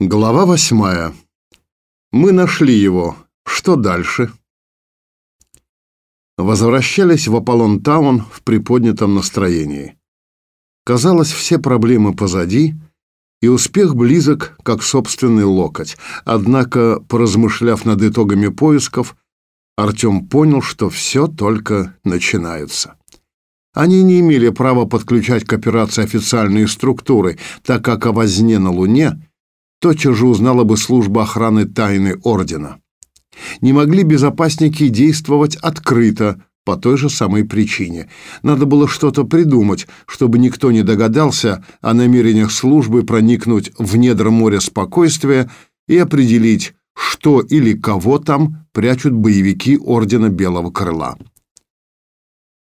Глава восьмая. Мы нашли его. Что дальше? Возвращались в Аполлон-таун в приподнятом настроении. Казалось, все проблемы позади, и успех близок, как собственный локоть. Однако, поразмышляв над итогами поисков, Артем понял, что все только начинается. Они не имели права подключать к операции официальные структуры, так как о возне на Луне – тотчас же узнала бы служба охраны тайны ордена. Не могли безопасники действовать открыто по той же самой причине. Надо было что-то придумать, чтобы никто не догадался о намерениях службы проникнуть в недра моря спокойствия и определить, что или кого там прячут боевики Ордена Белого Крыла.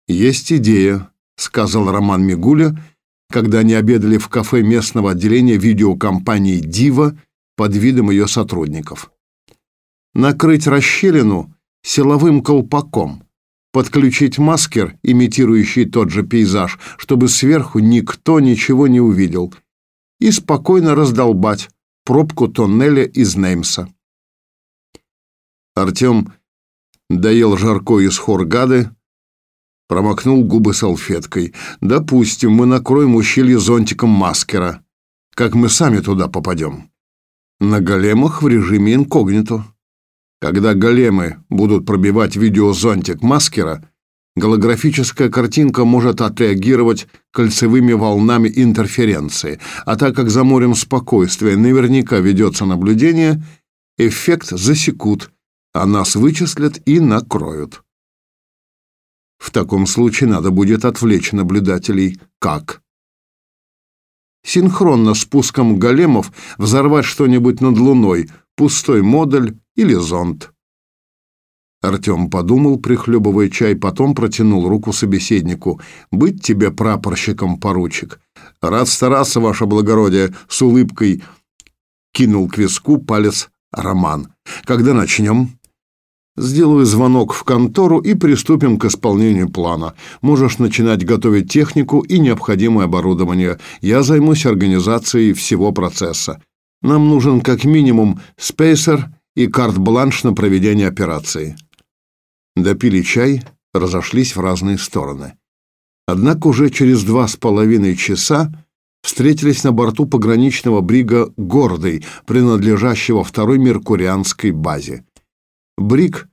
«Есть идея», — сказал Роман Мигуля, — когда они обедали в кафе местного отделения видеокомпании «Дива» под видом ее сотрудников. Накрыть расщелину силовым колпаком, подключить маскер, имитирующий тот же пейзаж, чтобы сверху никто ничего не увидел, и спокойно раздолбать пробку тоннеля из Неймса. Артем доел жарко из хоргады, Промокнул губы салфеткой. «Допустим, мы накроем ущелье зонтиком маскера. Как мы сами туда попадем?» «На големах в режиме инкогнито. Когда големы будут пробивать видеозонтик маскера, голографическая картинка может отреагировать кольцевыми волнами интерференции, а так как за морем спокойствия наверняка ведется наблюдение, эффект засекут, а нас вычислят и накроют». В таком случае надо будет отвлечь наблюдателей. Как? Синхронно с пуском големов взорвать что-нибудь над Луной, пустой модуль или зонд. Артем подумал, прихлебывая чай, потом протянул руку собеседнику. «Быть тебе прапорщиком, поручик!» «Рад стараться, ваше благородие!» С улыбкой кинул к виску палец Роман. «Когда начнем?» Сделаю звонок в контору и приступим к исполнению плана. Можешь начинать готовить технику и необходимое оборудование. Я займусь организацией всего процесса. Нам нужен как минимум спейсер и карт-бланш на проведение операции. Допили чай, разошлись в разные стороны. Однако уже через два с половиной часа встретились на борту пограничного брига «Гордый», принадлежащего второй меркурианской базе. Брик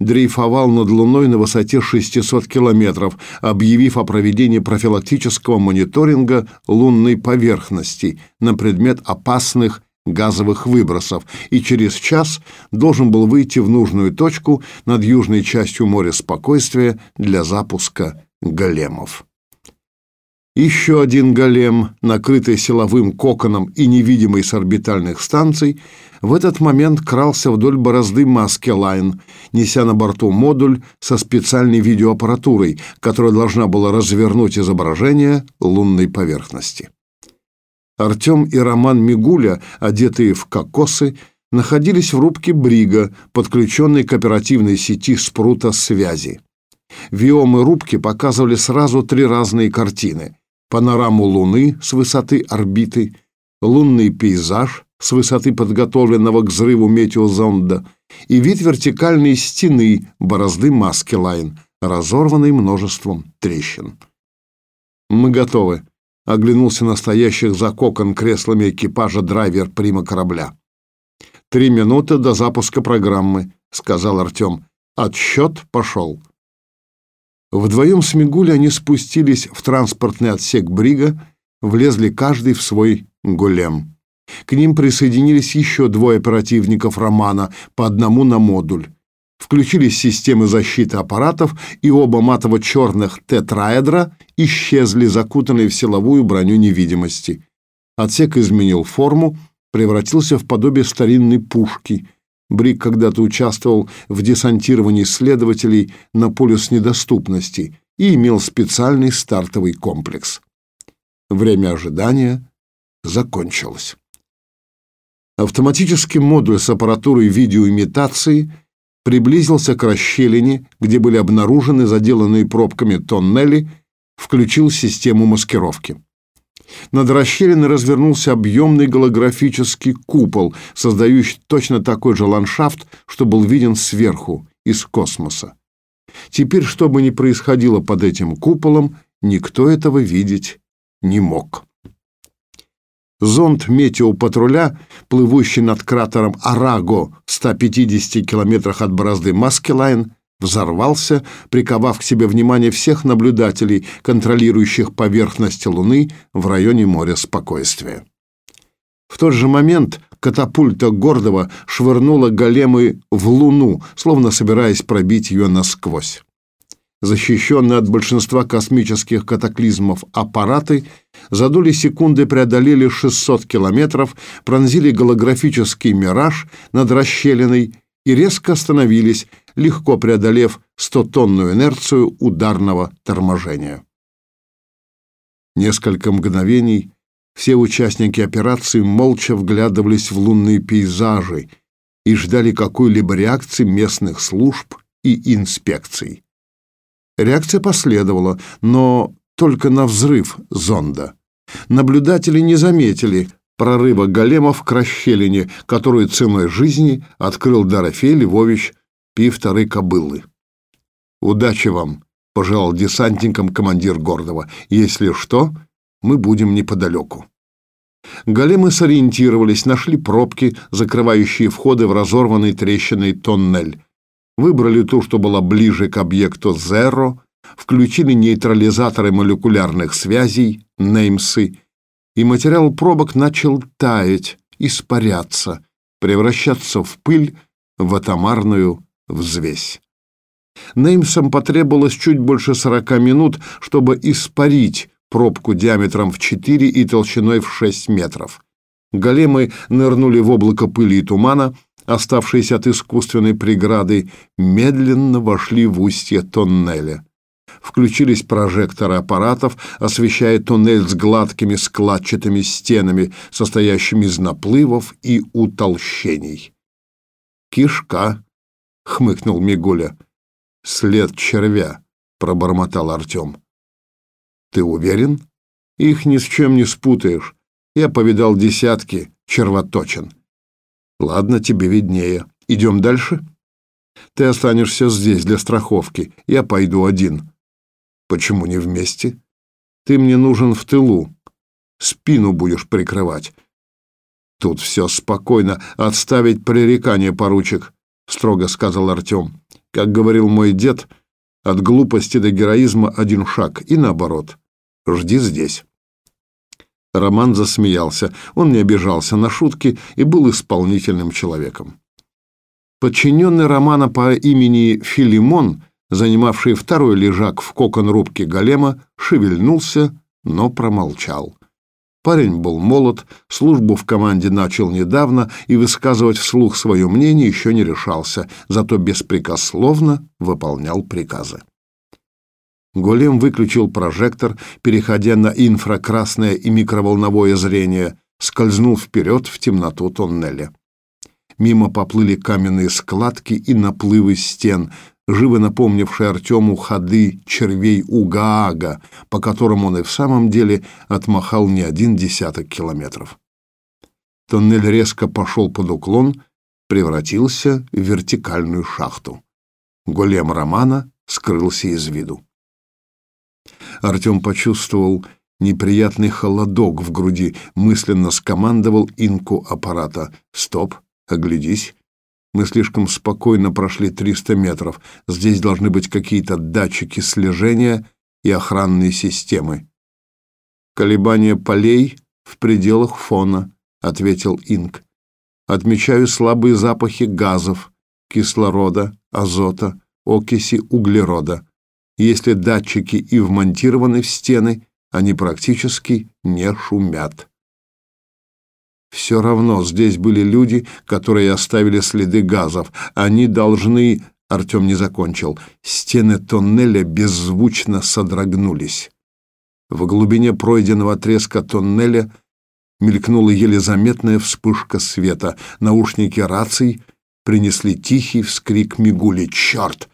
дрейфовал над Луной на высоте 600 километров, объявив о проведении профилактического мониторинга лунной поверхности на предмет опасных газовых выбросов и через час должен был выйти в нужную точку над южной частью моря спокойствия для запуска големов. Еще один голем, накрытый силовым коконом и невидимый с орбитальных станций, в этот момент крался вдоль борозды Маскелайн, неся на борту модуль со специальной видеоаппаратурой, которая должна была развернуть изображение лунной поверхности. Артем и Роман Мигуля, одетые в кокосы, находились в рубке Брига, подключенной к оперативной сети спрута связи. Виомы рубки показывали сразу три разные картины панораму Луны с высоты орбиты, лунный пейзаж с высоты подготовленного к взрыву метеозонда и вид вертикальной стены борозды Маскелайн, разорванной множеством трещин. «Мы готовы», — оглянулся настоящих за кокон креслами экипажа драйвер прима корабля. «Три минуты до запуска программы», — сказал Артем. «Отсчет пошел». Вдвоем с Мигулей они спустились в транспортный отсек Брига, влезли каждый в свой голем. К ним присоединились еще двое оперативников Романа, по одному на модуль. Включились системы защиты аппаратов, и оба матово-черных тетраэдра исчезли, закутанные в силовую броню невидимости. Отсек изменил форму, превратился в подобие старинной пушки — Брик когда-то участвовал в десантировании следователей на полюс недоступности и имел специальный стартовый комплекс. Время ожидания закончилось. Автоматический модуль с аппаратурой видеоимитации приблизился к расщелине, где были обнаружены заделанные пробками тоннели, включил систему маскировки. Над расщелиной развернулся объемный голографический купол, создающий точно такой же ландшафт, что был виден сверху, из космоса. Теперь, что бы ни происходило под этим куполом, никто этого видеть не мог. Зонд метеопатруля, плывущий над кратером Араго в 150 километрах от борозды Маскелайн, взорвался, приковав к себе внимание всех наблюдателей, контролирующих поверхность Луны в районе моря спокойствия. В тот же момент катапульта Гордова швырнула големы в Луну, словно собираясь пробить ее насквозь защищенные от большинства космических катаклизмов аппараты, за доли секунды преодолели 600 километров, пронзили голографический мираж над расщелиной и резко остановились, легко преодолев 100-тонную инерцию ударного торможения. Несколько мгновений все участники операции молча вглядывались в лунные пейзажи и ждали какой-либо реакции местных служб и инспекций. Реакция последовала, но только на взрыв зонда. Наблюдатели не заметили прорыва големов к расщелине, которую ценой жизни открыл Дорофей Львович Пивторы Кобылы. «Удачи вам!» — пожелал десантникам командир Гордова. «Если что, мы будем неподалеку». Големы сориентировались, нашли пробки, закрывающие входы в разорванный трещиной тоннель выбрали ту, что была ближе к объекту Zero, включили нейтрализаторы молекулярных связей, неймсы, и материал пробок начал таять, испаряться, превращаться в пыль, в атомарную взвесь. Неймсам потребовалось чуть больше 40 минут, чтобы испарить пробку диаметром в 4 и толщиной в 6 метров. Големы нырнули в облако пыли и тумана, оставшиеся от искусственной преграды, медленно вошли в устье тоннеля. Включились прожекторы аппаратов, освещая туннель с гладкими складчатыми стенами, состоящими из наплывов и утолщений. «Кишка!» — хмыкнул Мигуля. «След червя!» — пробормотал Артем. «Ты уверен? Их ни с чем не спутаешь. Я повидал десятки червоточин. Ладно, тебе виднее. Идем дальше? Ты останешься здесь для страховки. Я пойду один. Почему не вместе? Ты мне нужен в тылу. Спину будешь прикрывать. Тут все спокойно. Отставить пререкание, поручик, строго сказал Артем. Как говорил мой дед, от глупости до героизма один шаг, и наоборот. Жди здесь. Роман засмеялся. Он не обижался на шутки и был исполнительным человеком. Подчиненный Романа по имени Филимон, занимавший второй лежак в кокон рубки голема, шевельнулся, но промолчал. Парень был молод, службу в команде начал недавно и высказывать вслух свое мнение еще не решался, зато беспрекословно выполнял приказы. Голем выключил прожектор, переходя на инфракрасное и микроволновое зрение, скользнул вперед в темноту тоннеля. Мимо поплыли каменные складки и наплывы стен, живо напомнившие Артему ходы червей Угаага, по которым он и в самом деле отмахал не один десяток километров. Тоннель резко пошел под уклон, превратился в вертикальную шахту. Голем Романа скрылся из виду. Артем почувствовал неприятный холодок в груди, мысленно скомандовал инку аппарата. «Стоп! Оглядись!» Мы слишком спокойно прошли 300 метров. Здесь должны быть какие-то датчики слежения и охранные системы. «Колебания полей в пределах фона», — ответил Инк. «Отмечаю слабые запахи газов, кислорода, азота, окиси углерода. Если датчики и вмонтированы в стены, они практически не шумят. Все равно здесь были люди, которые оставили следы газов. Они должны... Артем не закончил. Стены тоннеля беззвучно содрогнулись. В глубине пройденного отрезка тоннеля мелькнула еле заметная вспышка света. Наушники раций принесли тихий вскрик Мигули. «Черт!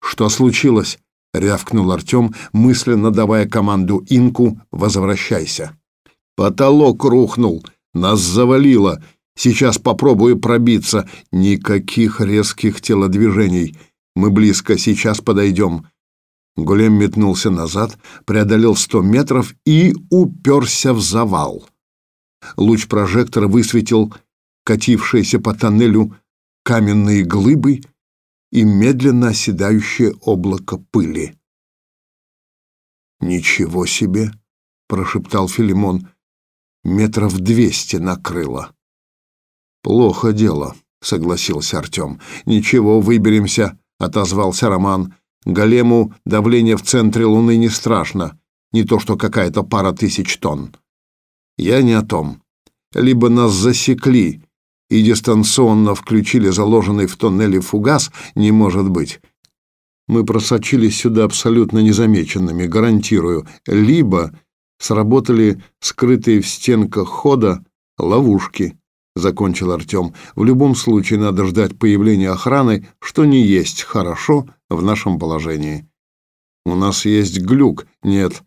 Что случилось?» — рявкнул Артем, мысленно давая команду Инку «Возвращайся». Потолок рухнул, нас завалило. Сейчас попробую пробиться. Никаких резких телодвижений. Мы близко, сейчас подойдем. Голем метнулся назад, преодолел сто метров и уперся в завал. Луч прожектора высветил катившиеся по тоннелю каменные глыбы и медленно оседающее облако пыли. «Ничего себе!» — прошептал Филимон. «Метров двести накрыло». «Плохо дело», — согласился Артем. «Ничего, выберемся», — отозвался Роман. «Голему давление в центре Луны не страшно, не то что какая-то пара тысяч тонн». «Я не о том. Либо нас засекли и дистанционно включили заложенный в тоннеле фугас, не может быть. Мы просочились сюда абсолютно незамеченными, гарантирую. Либо сработали скрытые в стенках хода ловушки». — закончил Артем. «В любом случае надо ждать появления охраны, что не есть хорошо в нашем положении». «У нас есть глюк». «Нет.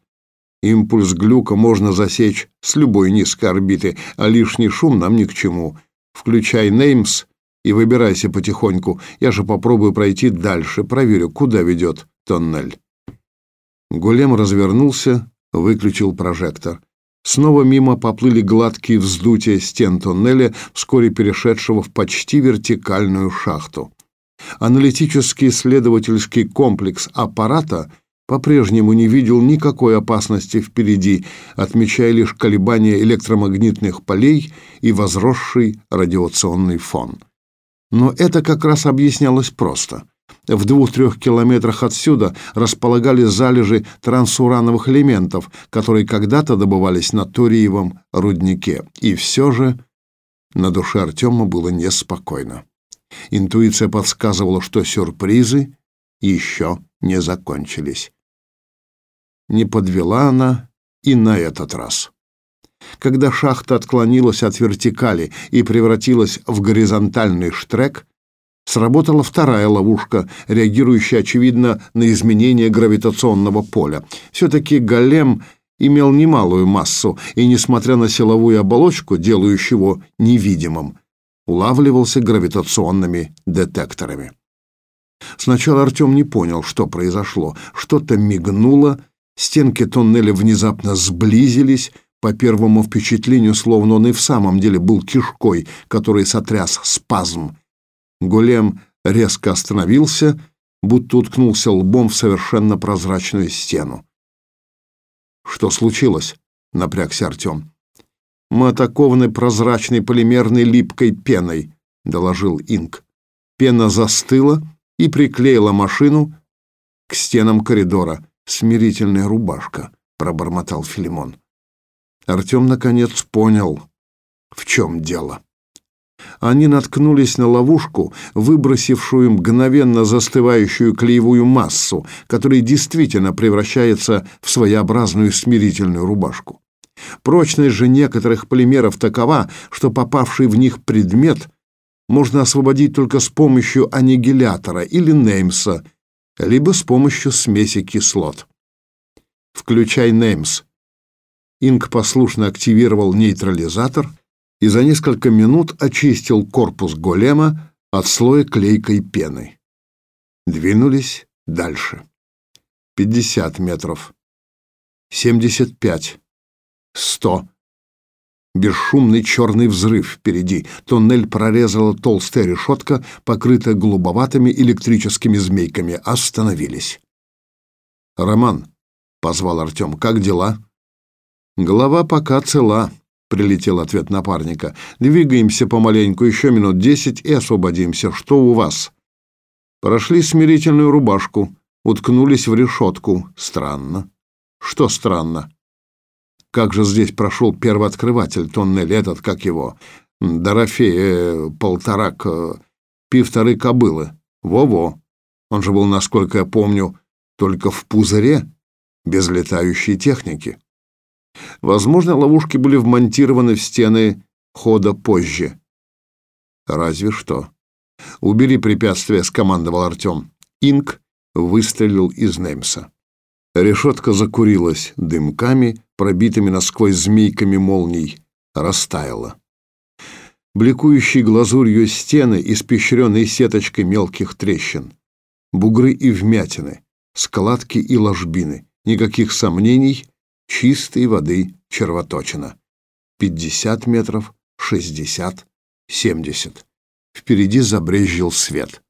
Импульс глюка можно засечь с любой низкой орбиты, а лишний шум нам ни к чему. Включай Неймс и выбирайся потихоньку. Я же попробую пройти дальше, проверю, куда ведет тоннель». Голем развернулся, выключил прожектор. Снова мимо поплыли гладкие вздутия стен тоннеля, вскоре перешедшего в почти вертикальную шахту. Аналитический исследовательский комплекс аппарата по-прежнему не видел никакой опасности впереди, отмечая лишь колебания электромагнитных полей и возросший радиационный фон. Но это как раз объяснялось просто — в двух-трех километрах отсюда располагались залежи трансурановых элементов, которые когда-то добывались на Туриевом руднике. И все же на душе Артема было неспокойно. Интуиция подсказывала, что сюрпризы еще не закончились. Не подвела она и на этот раз. Когда шахта отклонилась от вертикали и превратилась в горизонтальный штрек, Сработала вторая ловушка, реагирующая, очевидно, на изменение гравитационного поля. Все-таки голем имел немалую массу, и, несмотря на силовую оболочку, делающую его невидимым, улавливался гравитационными детекторами. Сначала Артем не понял, что произошло. Что-то мигнуло, стенки тоннеля внезапно сблизились, по первому впечатлению, словно он и в самом деле был кишкой, который сотряс спазм, Голем резко остановился, будто уткнулся лбом в совершенно прозрачную стену. «Что случилось?» — напрягся Артем. «Мы атакованы прозрачной полимерной липкой пеной», — доложил Инк. Пена застыла и приклеила машину к стенам коридора. «Смирительная рубашка», — пробормотал Филимон. Артем наконец понял, в чем дело они наткнулись на ловушку, выбросившую мгновенно застывающую клеевую массу, которая действительно превращается в своеобразную смирительную рубашку. Прочность же некоторых полимеров такова, что попавший в них предмет можно освободить только с помощью аннигилятора или Неймса, либо с помощью смеси кислот. «Включай Неймс». Инк послушно активировал нейтрализатор — и за несколько минут очистил корпус голема от слоя клейкой пены. Двинулись дальше. 50 метров. 75. 100. Бесшумный черный взрыв впереди. Туннель прорезала толстая решетка, покрытая голубоватыми электрическими змейками. Остановились. «Роман», — позвал Артем, — «как дела?» «Голова пока цела», — прилетел ответ напарника. «Двигаемся помаленьку, еще минут десять и освободимся. Что у вас?» Прошли смирительную рубашку, уткнулись в решетку. Странно. Что странно? Как же здесь прошел первооткрыватель тоннель, этот, как его? Дорофей, э, полторак, э, пивторы кобылы. Во-во. Он же был, насколько я помню, только в пузыре, без летающей техники. Возможно, ловушки были вмонтированы в стены хода позже. Разве что. «Убери препятствие», — скомандовал Артем. Инк выстрелил из Немса. Решетка закурилась дымками, пробитыми насквозь змейками молний, растаяла. Бликующие глазурью стены, испещренные сеточкой мелких трещин, бугры и вмятины, складки и ложбины, никаких сомнений, чистой воды червоточина. Пятьдесят метров, шестьдесят, семьдесят. Впереди забрезжил свет.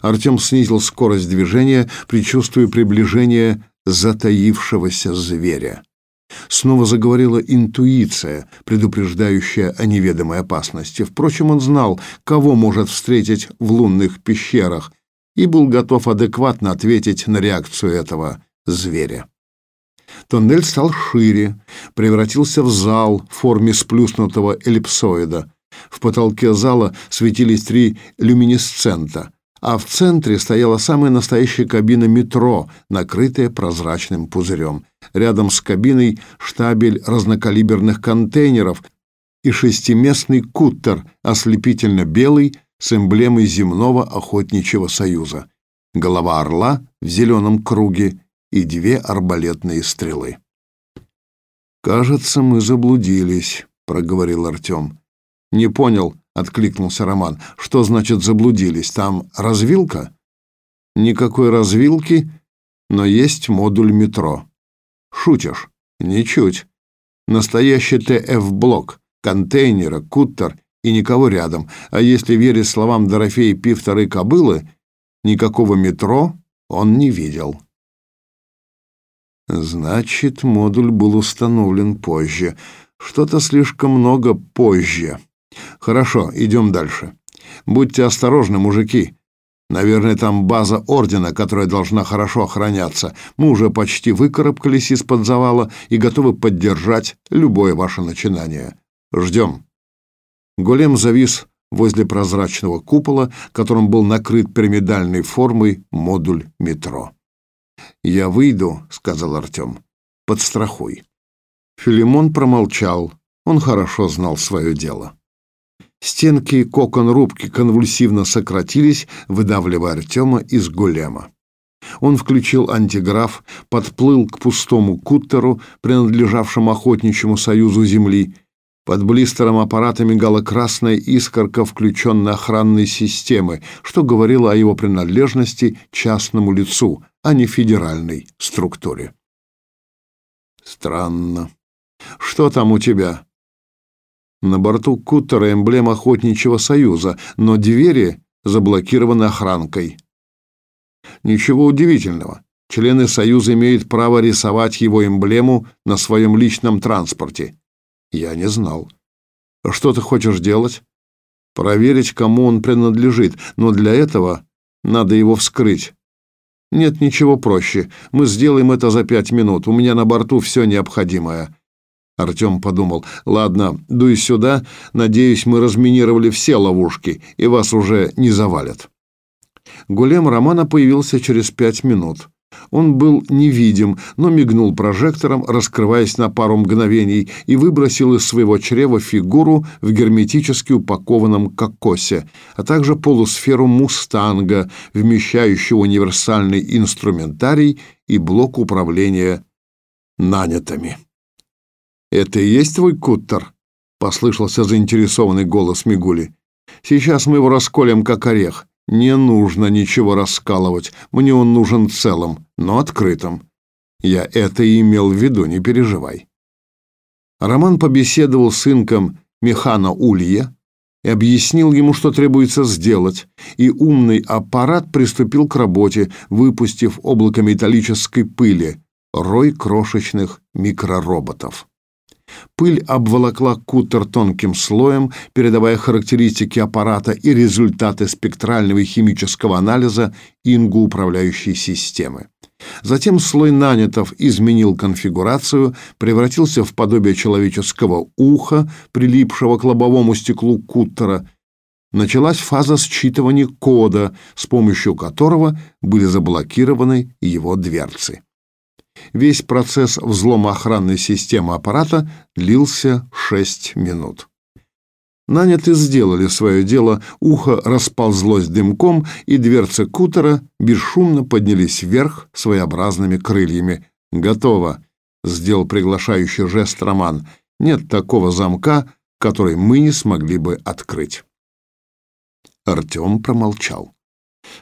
Артем снизил скорость движения, предчувствуя приближение затаившегося зверя. Снова заговорила интуиция, предупреждающая о неведомой опасности. Впрочем, он знал, кого может встретить в лунных пещерах, и был готов адекватно ответить на реакцию этого зверя. Тоннель стал шире, превратился в зал в форме сплюснутого эллипсоида. В потолке зала светились три люминесцента а в центре стояла самая настоящая кабина метро, накрытая прозрачным пузырем. Рядом с кабиной штабель разнокалиберных контейнеров и шестиместный куттер, ослепительно белый, с эмблемой земного охотничьего союза. Голова орла в зеленом круге и две арбалетные стрелы. «Кажется, мы заблудились», — проговорил Артем. «Не понял», — откликнулся Роман. «Что значит заблудились? Там развилка?» «Никакой развилки, но есть модуль метро». «Шутишь?» «Ничуть. Настоящий ТФ-блок, контейнера, куттер и никого рядом. А если верить словам Дорофея Пифтера и Кобылы, никакого метро он не видел». «Значит, модуль был установлен позже. Что-то слишком много позже». Хорошо, идем дальше. Будьте осторожны, мужики. Наверное, там база ордена, которая должна хорошо охраняться. Мы уже почти выкарабкались из-под завала и готовы поддержать любое ваше начинание. Ждем. Голем завис возле прозрачного купола, которым был накрыт пирамидальной формой модуль метро. «Я выйду», — сказал Артем. «Подстрахуй». Филимон промолчал. Он хорошо знал свое дело. Стенки кокон-рубки конвульсивно сократились, выдавливая Артема из голема. Он включил антиграф, подплыл к пустому куттеру, принадлежавшему охотничьему союзу Земли. Под блистером аппарата мигала красная искорка включенной охранной системы, что говорило о его принадлежности частному лицу, а не федеральной структуре. «Странно. Что там у тебя?» На борту куттера эмблема охотничьего союза, но двери заблокированы охранкой. Ничего удивительного. Члены союза имеют право рисовать его эмблему на своем личном транспорте. Я не знал. Что ты хочешь делать? Проверить, кому он принадлежит, но для этого надо его вскрыть. Нет ничего проще. Мы сделаем это за пять минут. У меня на борту все необходимое. Артем подумал, ладно, дуй сюда, надеюсь, мы разминировали все ловушки, и вас уже не завалят. Гулем Романа появился через пять минут. Он был невидим, но мигнул прожектором, раскрываясь на пару мгновений, и выбросил из своего чрева фигуру в герметически упакованном кокосе, а также полусферу мустанга, вмещающего универсальный инструментарий и блок управления нанятыми. «Это и есть твой куттер?» — послышался заинтересованный голос Мигули. «Сейчас мы его расколем, как орех. Не нужно ничего раскалывать. Мне он нужен целым, но открытым. Я это и имел в виду, не переживай». Роман побеседовал с инком Механа Улья и объяснил ему, что требуется сделать, и умный аппарат приступил к работе, выпустив облако металлической пыли, рой крошечных микророботов. Пыль обволокла кутер тонким слоем, передавая характеристики аппарата и результаты спектрального и химического анализа ингу управляющей системы. Затем слой нанятов изменил конфигурацию, превратился в подобие человеческого уха, прилипшего к лобовому стеклу куттера. Началась фаза считывания кода, с помощью которого были заблокированы его дверцы. Весь процесс взлома охранной системы аппарата длился 6 минут. Наняты сделали свое дело, ухо расползлось дымком, и дверцы кутера бесшумно поднялись вверх своеобразными крыльями. «Готово!» — сделал приглашающий жест Роман. «Нет такого замка, который мы не смогли бы открыть». Артем промолчал.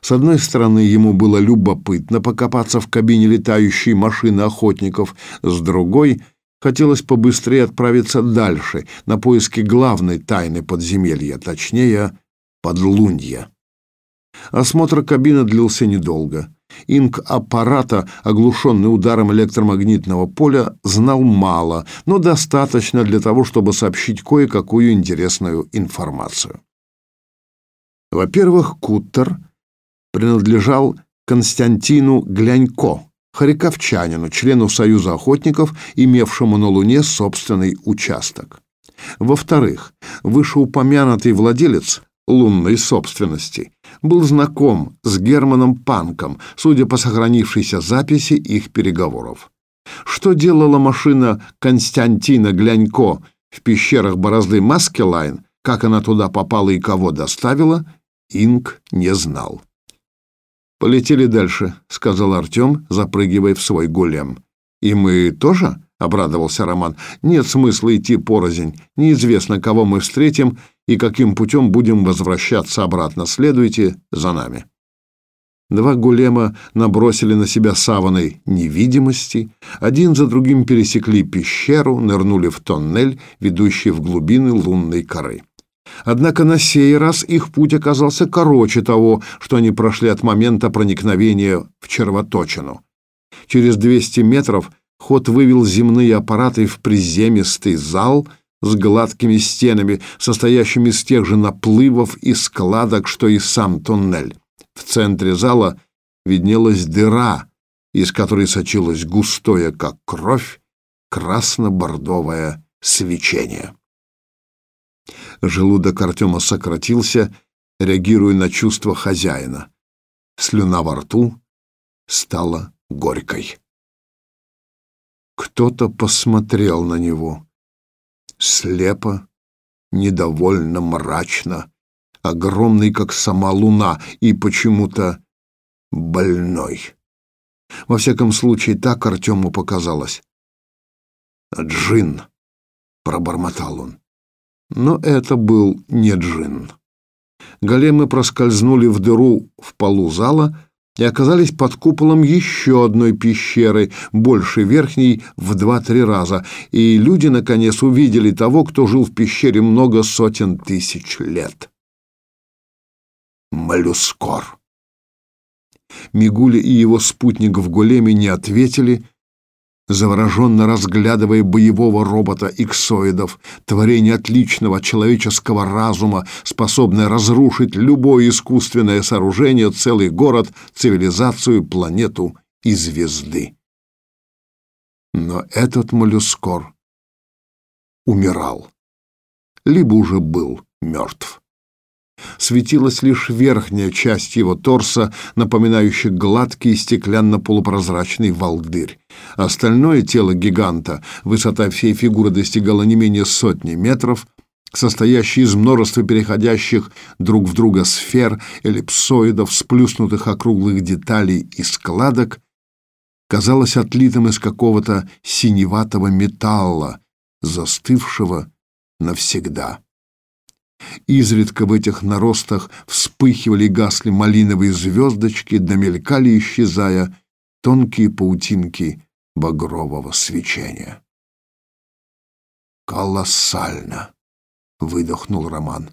С одной стороны, ему было любопытно покопаться в кабине летающей машины охотников, с другой — хотелось побыстрее отправиться дальше, на поиски главной тайны подземелья, точнее, подлунья. Осмотр кабины длился недолго. Инк аппарата, оглушенный ударом электромагнитного поля, знал мало, но достаточно для того, чтобы сообщить кое-какую интересную информацию. Во-первых, Куттер принадлежал Константину Глянько, харьковчанину, члену Союза охотников, имевшему на Луне собственный участок. Во-вторых, вышеупомянутый владелец лунной собственности был знаком с Германом Панком, судя по сохранившейся записи их переговоров. Что делала машина Константина Глянько в пещерах борозды Маскелайн, как она туда попала и кого доставила, Инг не знал. «Полетели дальше», — сказал Артем, запрыгивая в свой голем. «И мы тоже?» — обрадовался Роман. «Нет смысла идти порознь. Неизвестно, кого мы встретим и каким путем будем возвращаться обратно. Следуйте за нами». Два голема набросили на себя саваной невидимости, один за другим пересекли пещеру, нырнули в тоннель, ведущий в глубины лунной коры. Однако на сей раз их путь оказался короче того, что они прошли от момента проникновения в червоточину. Через 200 метров ход вывел земные аппараты в приземистый зал с гладкими стенами, состоящими из тех же наплывов и складок, что и сам туннель. В центре зала виднелась дыра, из которой сочилось густое, как кровь, красно-бордовое свечение. Желудок Артема сократился, реагируя на чувство хозяина. Слюна во рту стала горькой. Кто-то посмотрел на него. Слепо, недовольно, мрачно, огромный, как сама луна, и почему-то больной. Во всяком случае, так Артему показалось. «Джин», — пробормотал он. Но это был не джин. Големы проскользнули в дыру в полу зала и оказались под куполом еще одной пещеры, больше верхней в два-три раза, и люди, наконец, увидели того, кто жил в пещере много сотен тысяч лет. Моллюскор. Мигуля и его спутник в големе не ответили, завороженно разглядывая боевого робота иксоидов, творение отличного человеческого разума, способное разрушить любое искусственное сооружение, целый город, цивилизацию, планету и звезды. Но этот моллюскор умирал, либо уже был мертв светилась лишь верхняя часть его торса, напоминающая гладкий стеклянно-полупрозрачный волдырь. Остальное тело гиганта, высота всей фигуры достигала не менее сотни метров, состоящий из множества переходящих друг в друга сфер, эллипсоидов, сплюснутых округлых деталей и складок, казалось отлитым из какого-то синеватого металла, застывшего навсегда. Изредка в этих наростах вспыхивали и гасли малиновые звездочки, домелькали, исчезая, тонкие паутинки багрового свечения. «Колоссально!» — выдохнул Роман.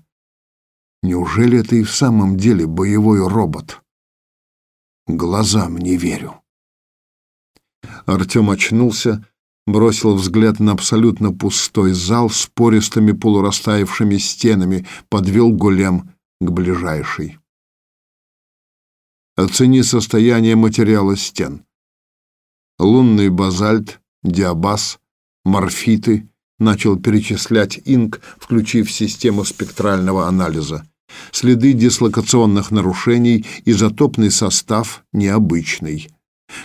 «Неужели это и в самом деле боевой робот?» «Глазам не верю». Артем очнулся, бросил взгляд на абсолютно пустой зал с пористыми полурастаявшими стенами, подвел голем к ближайшей. Оцени состояние материала стен. Лунный базальт, диабаз, морфиты, начал перечислять Инк, включив систему спектрального анализа. Следы дислокационных нарушений, изотопный состав необычный.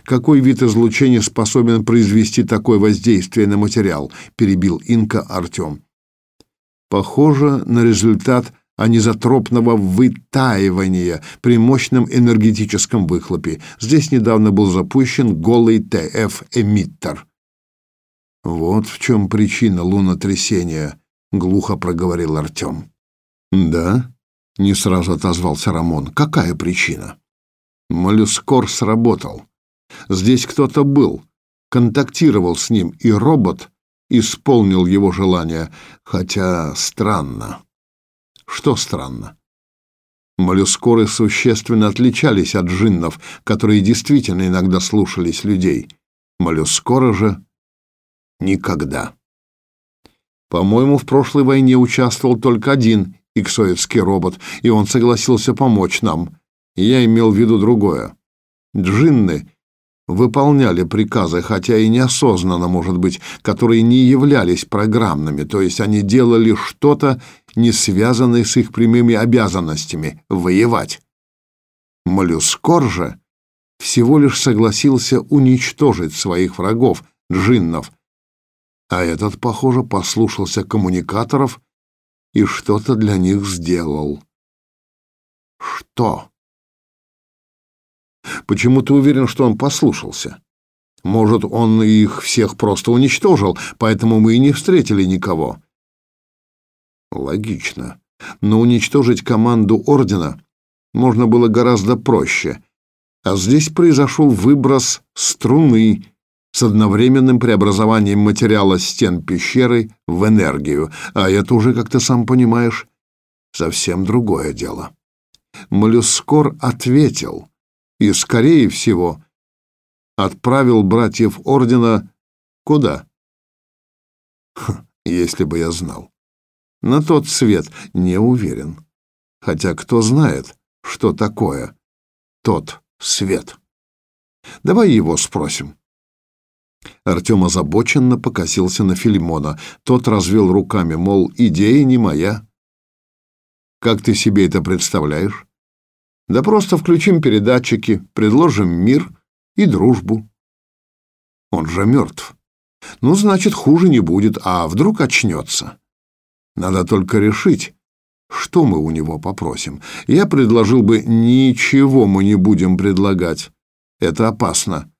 Какой вид излучения способен произвести такое воздействие на материал? перебил Инка Артем. Похоже на результат анизотропного вытаивания при мощном энергетическом выхлопе. Здесь недавно был запущен голый ТФ-эмиттер. «Вот в чем причина лунотрясения», — глухо проговорил Артем. «Да?» — не сразу отозвался Рамон. «Какая причина?» Моллюскор сработал. Здесь кто-то был, контактировал с ним, и робот исполнил его желание, хотя странно. Что странно? Моллюскоры существенно отличались от джиннов, которые действительно иногда слушались людей. Моллюскоры же никогда. По-моему, в прошлой войне участвовал только один иксоидский робот, и он согласился помочь нам. Я имел в виду другое. Джинны выполняли приказы, хотя и неосознанно, может быть, которые не являлись программными, то есть они делали что-то, не связанное с их прямыми обязанностями — воевать. Моллюскор же всего лишь согласился уничтожить своих врагов, джиннов, а этот, похоже, послушался коммуникаторов и что-то для них сделал. Что? Почему ты уверен, что он послушался? Может, он их всех просто уничтожил, поэтому мы и не встретили никого. Логично. Но уничтожить команду Ордена можно было гораздо проще. А здесь произошел выброс струны с одновременным преобразованием материала стен пещеры в энергию, а это уже, как ты сам понимаешь, совсем другое дело. Моллюскор ответил — и, скорее всего, отправил братьев Ордена куда? Ха, если бы я знал. На тот свет не уверен. Хотя кто знает, что такое тот свет. Давай его спросим. Артем озабоченно покосился на Филимона. Тот развел руками, мол, идея не моя. Как ты себе это представляешь? Да просто включим передатчики, предложим мир и дружбу. Он же мертв. Ну, значит, хуже не будет, а вдруг очнется. Надо только решить, что мы у него попросим. Я предложил бы, ничего мы не будем предлагать. Это опасно.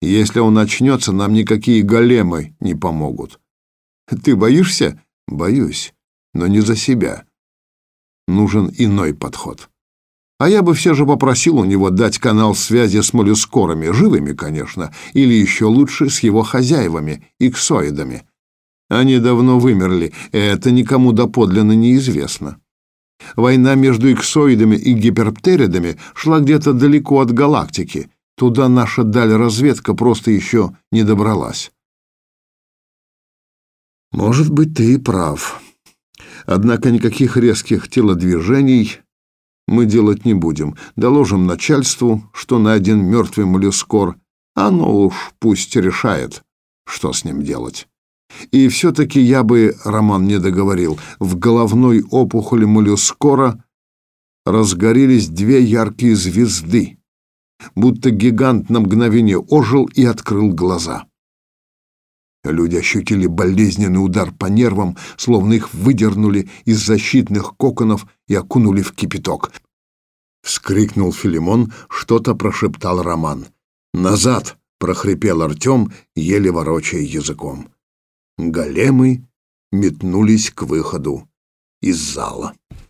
Если он очнется, нам никакие големы не помогут. Ты боишься? Боюсь, но не за себя. Нужен иной подход. А я бы все же попросил у него дать канал связи с моллюскорами, живыми, конечно, или еще лучше с его хозяевами, иксоидами. Они давно вымерли, и это никому доподлинно неизвестно. Война между иксоидами и гиперптеридами шла где-то далеко от галактики. Туда наша даль-разведка просто еще не добралась. Может быть, ты и прав. Однако никаких резких телодвижений мы делать не будем. Доложим начальству, что найден мертвый моллюскор. Оно уж пусть решает, что с ним делать. И все-таки я бы, Роман не договорил, в головной опухоли моллюскора разгорелись две яркие звезды, будто гигант на мгновение ожил и открыл глаза. Люди ощутили болезненный удар по нервам, словно их выдернули из защитных коконов и окунули в кипяток. Вскрикнул Филимон, что-то прошептал Роман. «Назад!» — прохрипел Артем, еле ворочая языком. Големы метнулись к выходу из зала.